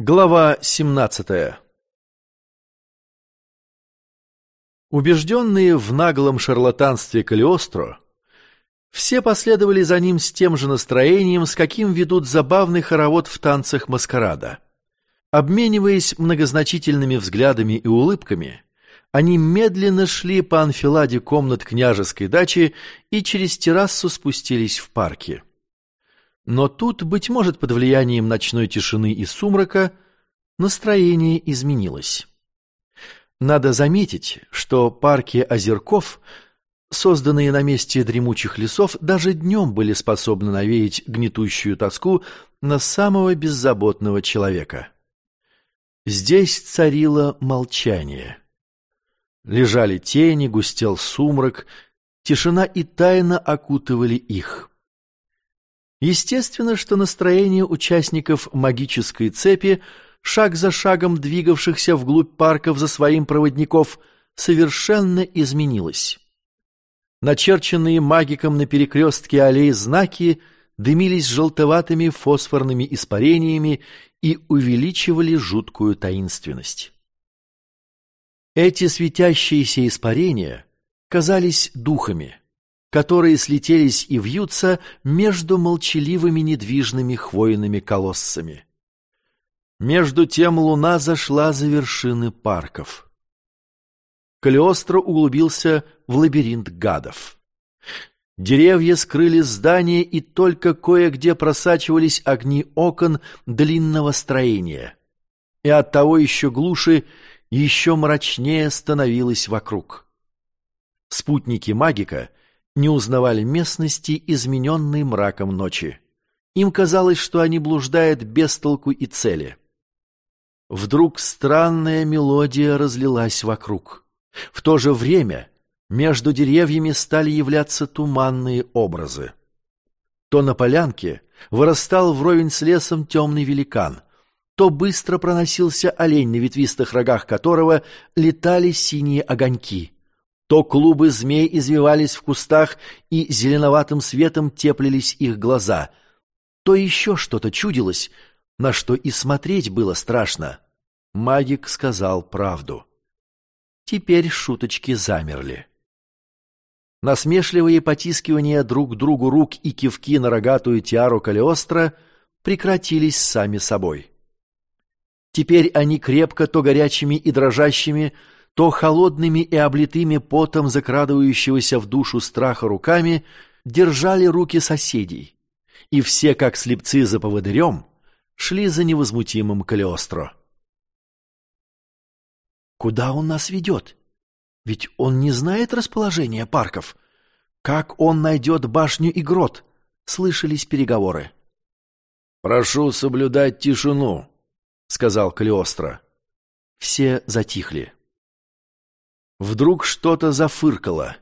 Глава 17 Убежденные в наглом шарлатанстве Калиостро, все последовали за ним с тем же настроением, с каким ведут забавный хоровод в танцах маскарада. Обмениваясь многозначительными взглядами и улыбками, они медленно шли по анфиладе комнат княжеской дачи и через террасу спустились в парке. Но тут, быть может, под влиянием ночной тишины и сумрака, настроение изменилось. Надо заметить, что парки озерков, созданные на месте дремучих лесов, даже днем были способны навеять гнетущую тоску на самого беззаботного человека. Здесь царило молчание. Лежали тени, густел сумрак, тишина и тайна окутывали их. Естественно, что настроение участников магической цепи, шаг за шагом двигавшихся вглубь парков за своим проводников, совершенно изменилось. Начерченные магиком на перекрестке аллей знаки дымились желтоватыми фосфорными испарениями и увеличивали жуткую таинственность. Эти светящиеся испарения казались духами которые слетелись и вьются между молчаливыми недвижными хвойными колоссами. Между тем луна зашла за вершины парков. Калиостро углубился в лабиринт гадов. Деревья скрыли здания, и только кое-где просачивались огни окон длинного строения. И оттого еще глуше, еще мрачнее становилось вокруг. Спутники магика не узнавали местности, измененной мраком ночи. Им казалось, что они блуждают без толку и цели. Вдруг странная мелодия разлилась вокруг. В то же время между деревьями стали являться туманные образы. То на полянке вырастал вровень с лесом темный великан, то быстро проносился олень, на ветвистых рогах которого летали синие огоньки — то клубы змей извивались в кустах, и зеленоватым светом теплились их глаза, то еще что-то чудилось, на что и смотреть было страшно. Магик сказал правду. Теперь шуточки замерли. Насмешливые потискивания друг другу рук и кивки на рогатую тиару Калиостро прекратились сами собой. Теперь они крепко, то горячими и дрожащими, то холодными и облитыми потом закрадывающегося в душу страха руками держали руки соседей, и все, как слепцы за поводырем, шли за невозмутимым Калиостро. «Куда он нас ведет? Ведь он не знает расположения парков. Как он найдет башню и грот?» — слышались переговоры. «Прошу соблюдать тишину», — сказал Калиостро. Все затихли. Вдруг что-то зафыркало,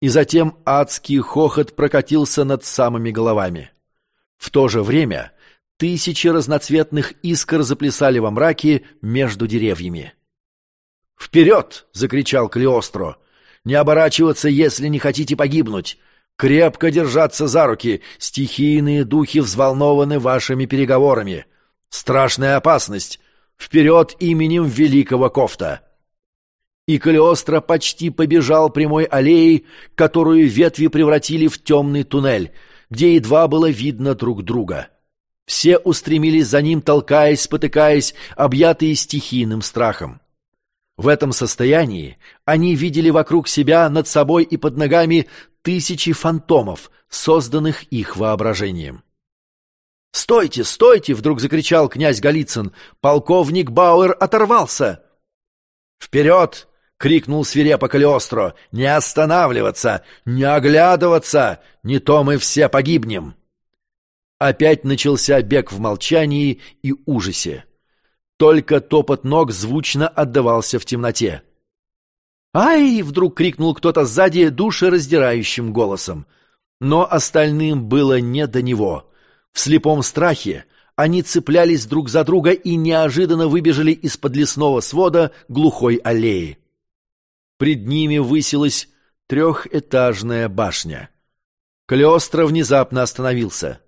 и затем адский хохот прокатился над самыми головами. В то же время тысячи разноцветных искр заплясали во мраке между деревьями. «Вперед!» — закричал Клеостро. «Не оборачиваться, если не хотите погибнуть! Крепко держаться за руки! Стихийные духи взволнованы вашими переговорами! Страшная опасность! Вперед именем великого Кофта!» И Калиостро почти побежал прямой аллеей, которую ветви превратили в темный туннель, где едва было видно друг друга. Все устремились за ним, толкаясь, спотыкаясь, объятые стихийным страхом. В этом состоянии они видели вокруг себя, над собой и под ногами тысячи фантомов, созданных их воображением. «Стойте, стойте!» — вдруг закричал князь Голицын. «Полковник Бауэр оторвался!» «Вперед! — крикнул свирепо Калиостро. «Не останавливаться! Не оглядываться! Не то мы все погибнем!» Опять начался бег в молчании и ужасе. Только топот ног звучно отдавался в темноте. «Ай!» — вдруг крикнул кто-то сзади душераздирающим голосом. Но остальным было не до него. В слепом страхе они цеплялись друг за друга и неожиданно выбежали из-под лесного свода глухой аллеи. Пред ними высилась трехэтажная башня. Калиостро внезапно остановился.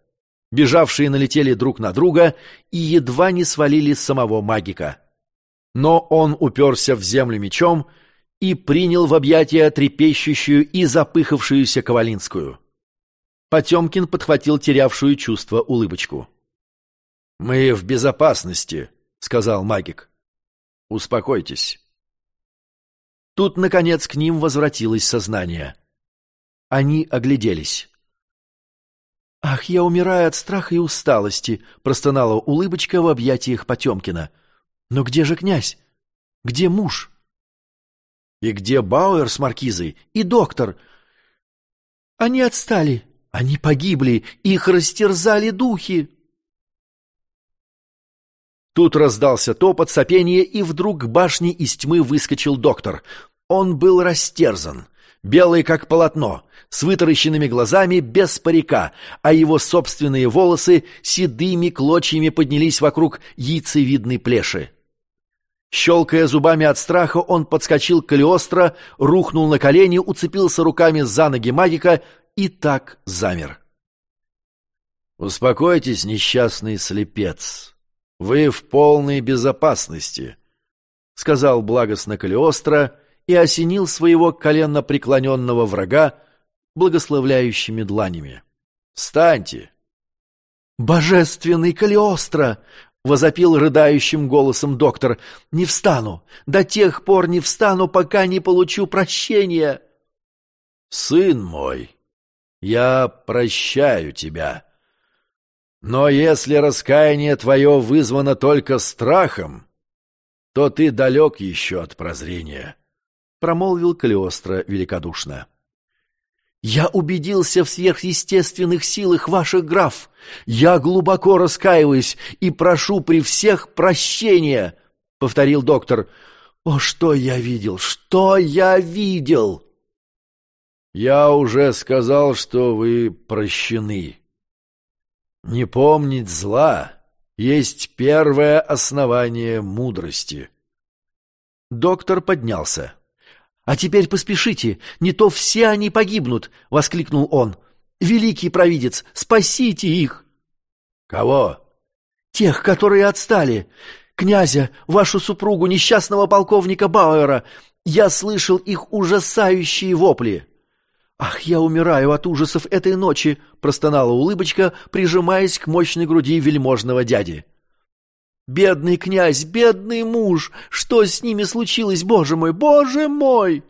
Бежавшие налетели друг на друга и едва не свалили самого магика. Но он уперся в землю мечом и принял в объятия трепещущую и запыхавшуюся Ковалинскую. Потемкин подхватил терявшую чувство улыбочку. «Мы в безопасности», — сказал магик. «Успокойтесь». Тут, наконец, к ним возвратилось сознание. Они огляделись. «Ах, я умираю от страха и усталости», — простонала улыбочка в объятиях Потемкина. «Но где же князь? Где муж?» «И где Бауэр с маркизой? И доктор?» «Они отстали. Они погибли. Их растерзали духи». Тут раздался топот, сопение, и вдруг к башне из тьмы выскочил доктор. Он был растерзан, белый как полотно, с вытаращенными глазами, без парика, а его собственные волосы седыми клочьями поднялись вокруг яйцевидной плеши. Щелкая зубами от страха, он подскочил к Калиостро, рухнул на колени, уцепился руками за ноги магика и так замер. «Успокойтесь, несчастный слепец», «Вы в полной безопасности», — сказал благостно Калиостро и осенил своего коленно преклоненного врага благословляющими дланями. «Встаньте!» «Божественный Калиостро!» — возопил рыдающим голосом доктор. «Не встану! До тех пор не встану, пока не получу прощения!» «Сын мой, я прощаю тебя!» Но если раскаяние твое вызвано только страхом, то ты далек еще от прозрения, — промолвил Калиостро великодушно. «Я убедился в сверхъестественных силах ваших граф. Я глубоко раскаиваюсь и прошу при всех прощения», — повторил доктор. «О, что я видел! Что я видел!» «Я уже сказал, что вы прощены», не помнить зла есть первое основание мудрости. Доктор поднялся. «А теперь поспешите, не то все они погибнут!» — воскликнул он. «Великий провидец, спасите их!» «Кого?» «Тех, которые отстали. Князя, вашу супругу, несчастного полковника Бауэра. Я слышал их ужасающие вопли!» «Ах, я умираю от ужасов этой ночи!» — простонала улыбочка, прижимаясь к мощной груди вельможного дяди. «Бедный князь, бедный муж! Что с ними случилось, боже мой, боже мой!»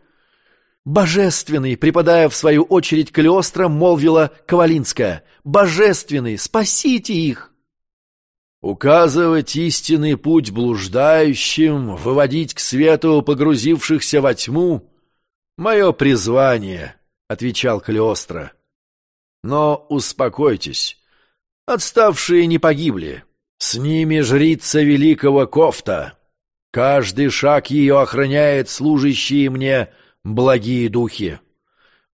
«Божественный!» — припадая в свою очередь к Леостро, молвила Ковалинская. «Божественный! Спасите их!» «Указывать истинный путь блуждающим, выводить к свету погрузившихся во тьму — мое призвание!» — отвечал Калиостро. «Но успокойтесь, отставшие не погибли. С ними жрица великого Кофта. Каждый шаг ее охраняет служащие мне благие духи.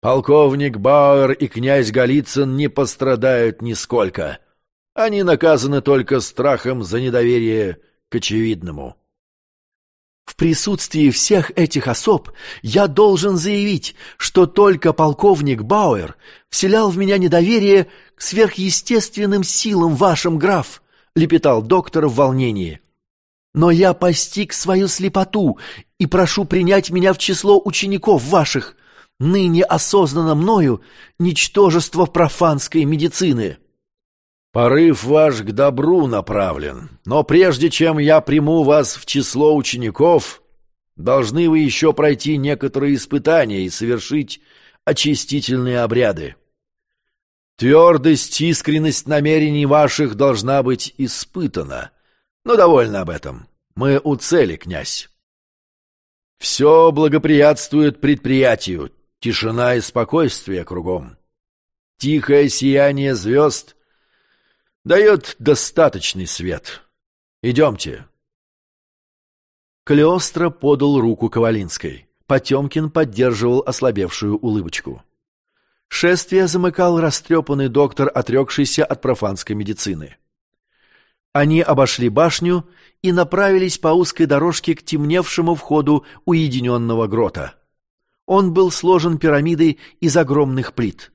Полковник Бауэр и князь Голицын не пострадают нисколько. Они наказаны только страхом за недоверие к очевидному». В присутствии всех этих особ я должен заявить, что только полковник Бауэр вселял в меня недоверие к сверхъестественным силам вашим, граф, лепетал доктор в волнении. Но я постиг свою слепоту и прошу принять меня в число учеников ваших, ныне осознанно мною ничтожество профанской медицины. Порыв ваш к добру направлен, но прежде чем я приму вас в число учеников, должны вы еще пройти некоторые испытания и совершить очистительные обряды. Твердость, искренность намерений ваших должна быть испытана. Но довольно об этом. Мы у цели, князь. Все благоприятствует предприятию, тишина и спокойствие кругом. Тихое сияние звезд — дает достаточный свет. Идемте. Калиостро подал руку Ковалинской. Потемкин поддерживал ослабевшую улыбочку. Шествие замыкал растрепанный доктор, отрекшийся от профанской медицины. Они обошли башню и направились по узкой дорожке к темневшему входу уединенного грота. Он был сложен пирамидой из огромных плит.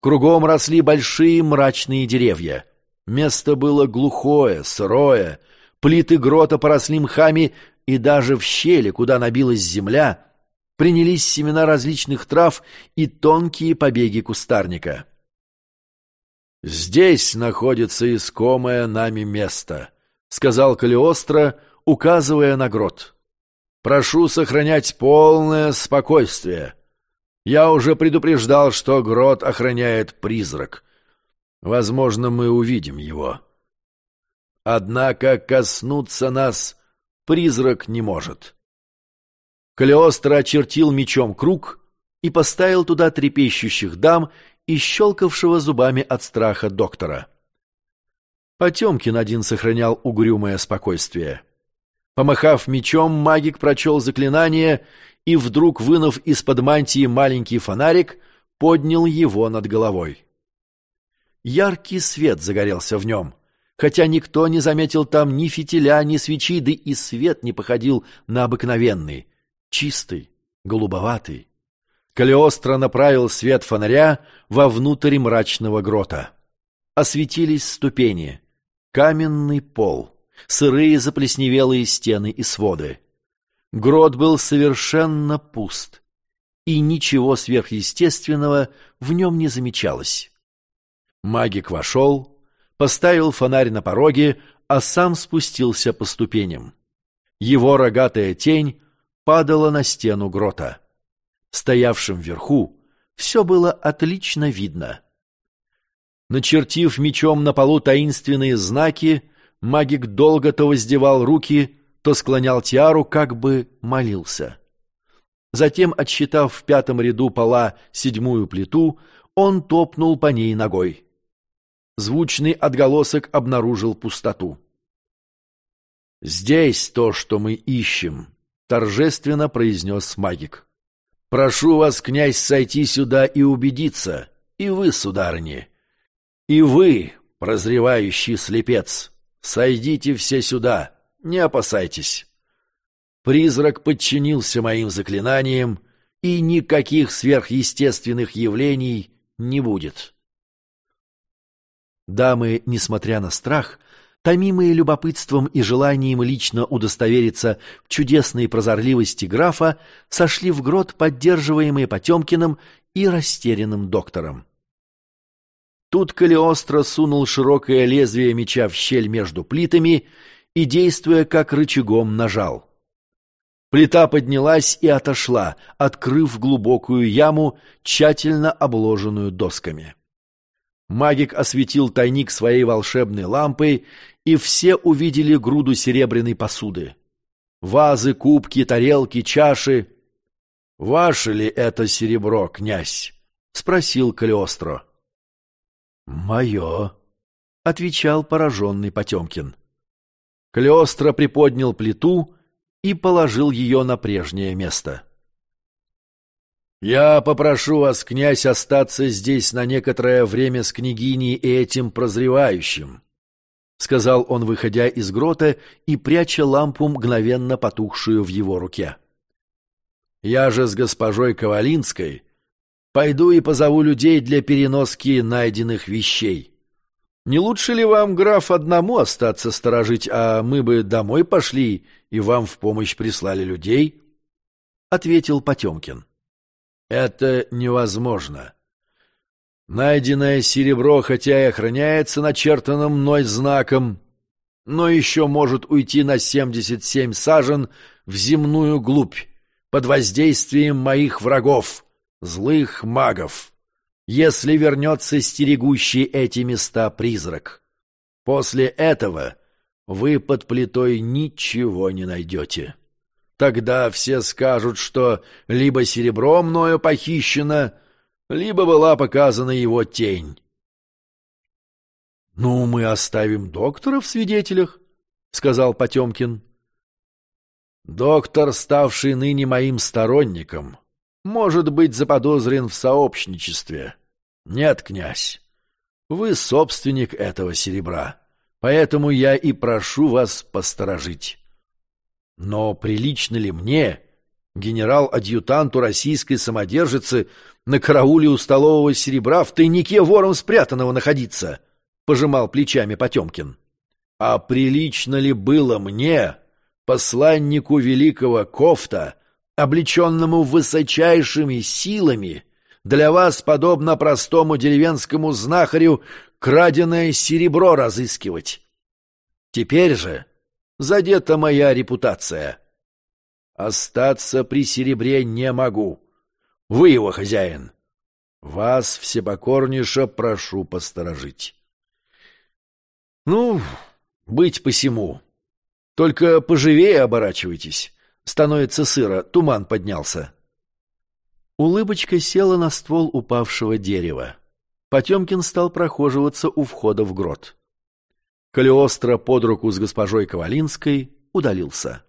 Кругом росли большие мрачные деревья. Место было глухое, сырое, плиты грота поросли мхами, и даже в щели, куда набилась земля, принялись семена различных трав и тонкие побеги кустарника. «Здесь находится искомое нами место», — сказал Калиостро, указывая на грот. «Прошу сохранять полное спокойствие. Я уже предупреждал, что грот охраняет призрак. Возможно, мы увидим его. Однако коснуться нас призрак не может». Калиостро очертил мечом круг и поставил туда трепещущих дам и щелкавшего зубами от страха доктора. Потемкин один сохранял угрюмое спокойствие. Помахав мечом, магик прочел заклинание и, вдруг вынув из-под мантии маленький фонарик, поднял его над головой. Яркий свет загорелся в нем, хотя никто не заметил там ни фитиля, ни свечи, да и свет не походил на обыкновенный, чистый, голубоватый. Калиостро направил свет фонаря вовнутрь мрачного грота. Осветились ступени, каменный пол, сырые заплесневелые стены и своды. Грот был совершенно пуст, и ничего сверхъестественного в нем не замечалось. Магик вошел, поставил фонарь на пороге, а сам спустился по ступеням. Его рогатая тень падала на стену грота стоявшим вверху, все было отлично видно. Начертив мечом на полу таинственные знаки, магик долго то воздевал руки, то склонял тиару, как бы молился. Затем, отсчитав в пятом ряду пола седьмую плиту, он топнул по ней ногой. Звучный отголосок обнаружил пустоту. «Здесь то, что мы ищем», — торжественно произнес магик. Прошу вас, князь, сойти сюда и убедиться, и вы, сударыни, и вы, прозревающий слепец, сойдите все сюда, не опасайтесь. Призрак подчинился моим заклинаниям, и никаких сверхъестественных явлений не будет. Дамы, несмотря на страх, томимые любопытством и желанием лично удостовериться в чудесной прозорливости графа, сошли в грот, поддерживаемые Потемкиным и растерянным доктором. Тут Калиостро сунул широкое лезвие меча в щель между плитами и, действуя как рычагом, нажал. Плита поднялась и отошла, открыв глубокую яму, тщательно обложенную досками. Магик осветил тайник своей волшебной лампой и все увидели груду серебряной посуды. Вазы, кубки, тарелки, чаши. — Ваше ли это серебро, князь? — спросил Калиостро. — Мое, — отвечал пораженный Потемкин. Калиостро приподнял плиту и положил ее на прежнее место. — Я попрошу вас, князь, остаться здесь на некоторое время с княгиней и этим прозревающим, — сказал он, выходя из грота и пряча лампу, мгновенно потухшую в его руке. «Я же с госпожой Ковалинской пойду и позову людей для переноски найденных вещей. Не лучше ли вам, граф, одному остаться сторожить, а мы бы домой пошли и вам в помощь прислали людей?» — ответил Потемкин. «Это невозможно», Найденное серебро, хотя и охраняется начертанным мной знаком, но еще может уйти на семьдесят семь сажен в земную глубь под воздействием моих врагов, злых магов, если вернется стерегущий эти места призрак. После этого вы под плитой ничего не найдете. Тогда все скажут, что либо серебро мною похищено, либо была показана его тень. — Ну, мы оставим доктора в свидетелях, — сказал Потемкин. — Доктор, ставший ныне моим сторонником, может быть заподозрен в сообщничестве. Нет, князь, вы собственник этого серебра, поэтому я и прошу вас посторожить. Но прилично ли мне Генерал-адъютанту российской самодержицы на карауле у столового серебра в тайнике вором спрятанного находиться, — пожимал плечами Потемкин. А прилично ли было мне, посланнику великого Кофта, облеченному высочайшими силами, для вас, подобно простому деревенскому знахарю, краденое серебро разыскивать? Теперь же задета моя репутация. Остаться при серебре не могу. Вы его хозяин. Вас, всепокорнейше, прошу посторожить. Ну, быть посему. Только поживее оборачивайтесь. Становится сыро, туман поднялся. Улыбочка села на ствол упавшего дерева. Потемкин стал прохоживаться у входа в грот. Калиостро под руку с госпожой Ковалинской удалился.